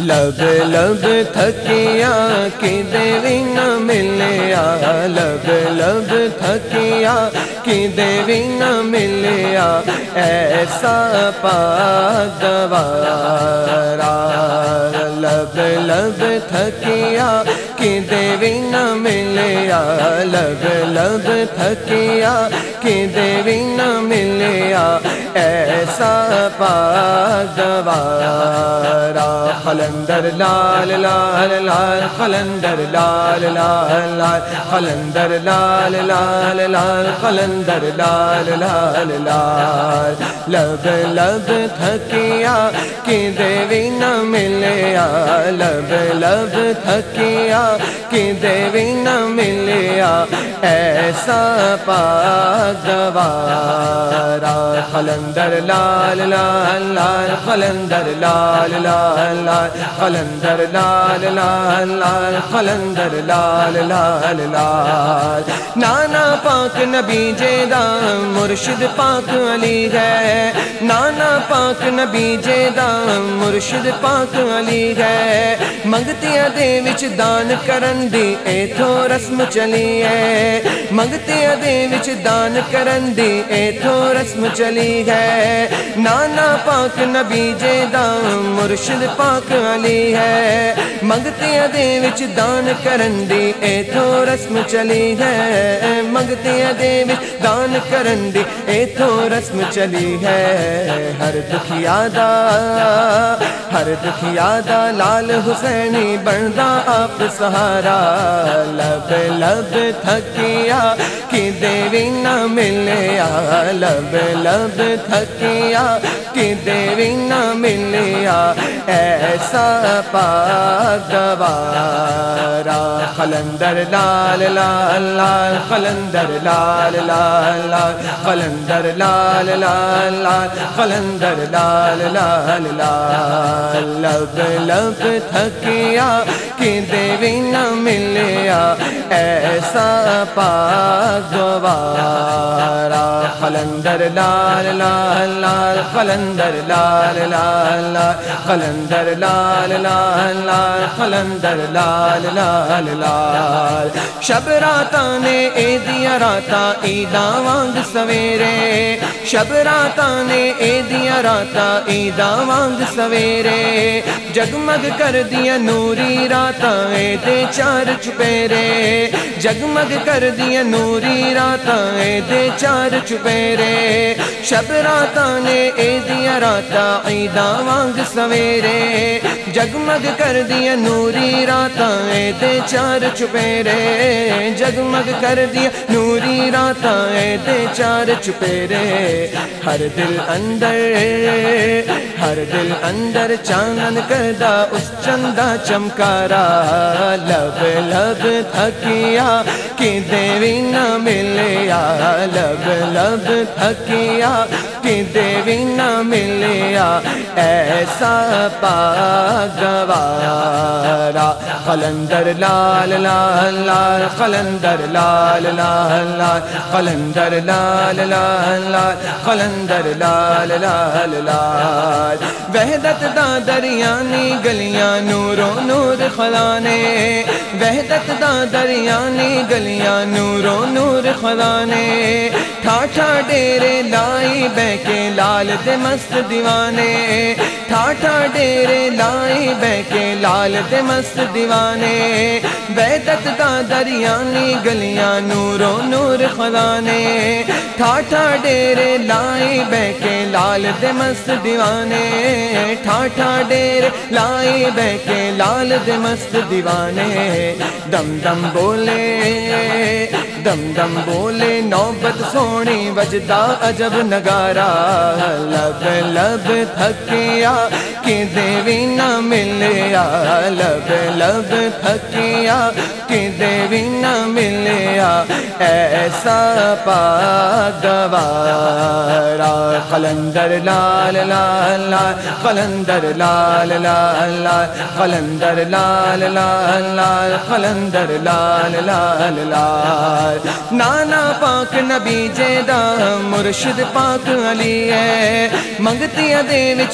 لب لب تھکیا کی دیوی نہ ملیا لب لب تھکیا کی دیوی نہ ملیا ایسا پا دوارا لب لب تھکیا کی دیوی نہ ملیا لب لب تھکیا کی دیوی نہ ملیا، ایسا دوارا خلندر لال لال لال، خلندر لال لال لال۔ خلندر لال لال لال، خلندر لال لال لال۔ لب لب تھکیا کی دیوی نہ ملیا، لب لب تھکیا کی دیوی نہ ملیا ایسا دوارا خلندر، لال لال لال، خلندر، لال لال لال، خلندر، لال لال لال، خلندر، لال لال لال۔ نانا پاک نبی جیدا مرشد پاک علی ہے۔ نانا پاک نبی جیدا مرشد پاک علی ہے۔ منگتی دے وچ دان کرن دی اے تھو رسم چلی ہے۔ منگتی دے وچ دان کرن دی اے تھو رسم چلی ہے۔ نانا پاک نبی جیدہ مرشد پاک علی ہے۔ منگتی دے وچ دان کرن دی اے تھو رسم چلی ہے منگتی دے وچ دان کرن دی اے تھو رسم چلی ہے ہر دکھ یادا ہر دکھ یادا لال حسینی بندا آپ سہارا لب لب تھکیا کی دیوی نہ ملیا لب لب کی دیوی نہ ملیا، ایسا پا دوارا۔ خلندر لال لال لال، خلندر لال لال لال، خلندر لال لال لال، خلندر لال لال لال۔ لب لب تھکیا کی دیوی نہ ملیا، ایسا پا دوارا۔ خلندر لال لال لال خلندر لال لال لال خلندر لال لال لال خلندر لال لال لال شب راتا نے اے دیا راتا عیدا وانگ سویرے شب راتا نے اے دیا راتا عیدا وانگ سویرے جگمگ کر دیا نوری راتا اے دے چار چپیرے جگمگ کر دیا نوری راتا اے دے چار چپیرے شب راتا نے اے دیا راتا عیدا وانگ سویرے۔ جگمگ کر دیا نوری راتا اے دے چار چپیرے۔ جگمگ کر دیا نوری راتا اے دے چار چپیرے۔ ہر دل اندر، ہر دل اندر چاند کردہ اس چندہ چمکارا۔ لب لب تھکیا کہ دیوی نہ ملیا لب لب تھکیا کہ دیوی نہ ملیا، ایسا پا گوارا خلندر لال لال لال خلندر لال لال لال۔ خلندر لال لال لال۔ خلندر لال لال لال۔ وحدت دا دریانی گلیاں نورو نور خلانے وحدت دا دریانی گلیاں نورو نور خلانے ٹھاٹھا ڈیرے لائی بہ کے لال دے مست دیوانے۔ ٹھاٹھا ڈیرے لائی بہ کے لال دے مست دیوانے۔ وحدت دا دریانی گلیاں نورو نور خلانے ٹھاٹھا ڈیرے لائی بہ کے لال دے مست دیوانے، ٹھاٹھا ڈیرے لائی بہ کے لال دے مست دیوانے۔ دم دم بولے، دم دم بولے، نوبت سونی وجدا عجب نگارا۔ لب لب تھکیا کہ دیوی نہ ملیا۔ لب لب تھکیا کہ دیوی نہ ملیا۔ ایسا پا گوارا قلندر، لال لال لال، قلندر، لال لال لال، قلندر، لال لال لال، قلندر، لال لال لال۔ نانا پاک نبی جیدا مرشد پاک علی ہے۔ منگتیاں دین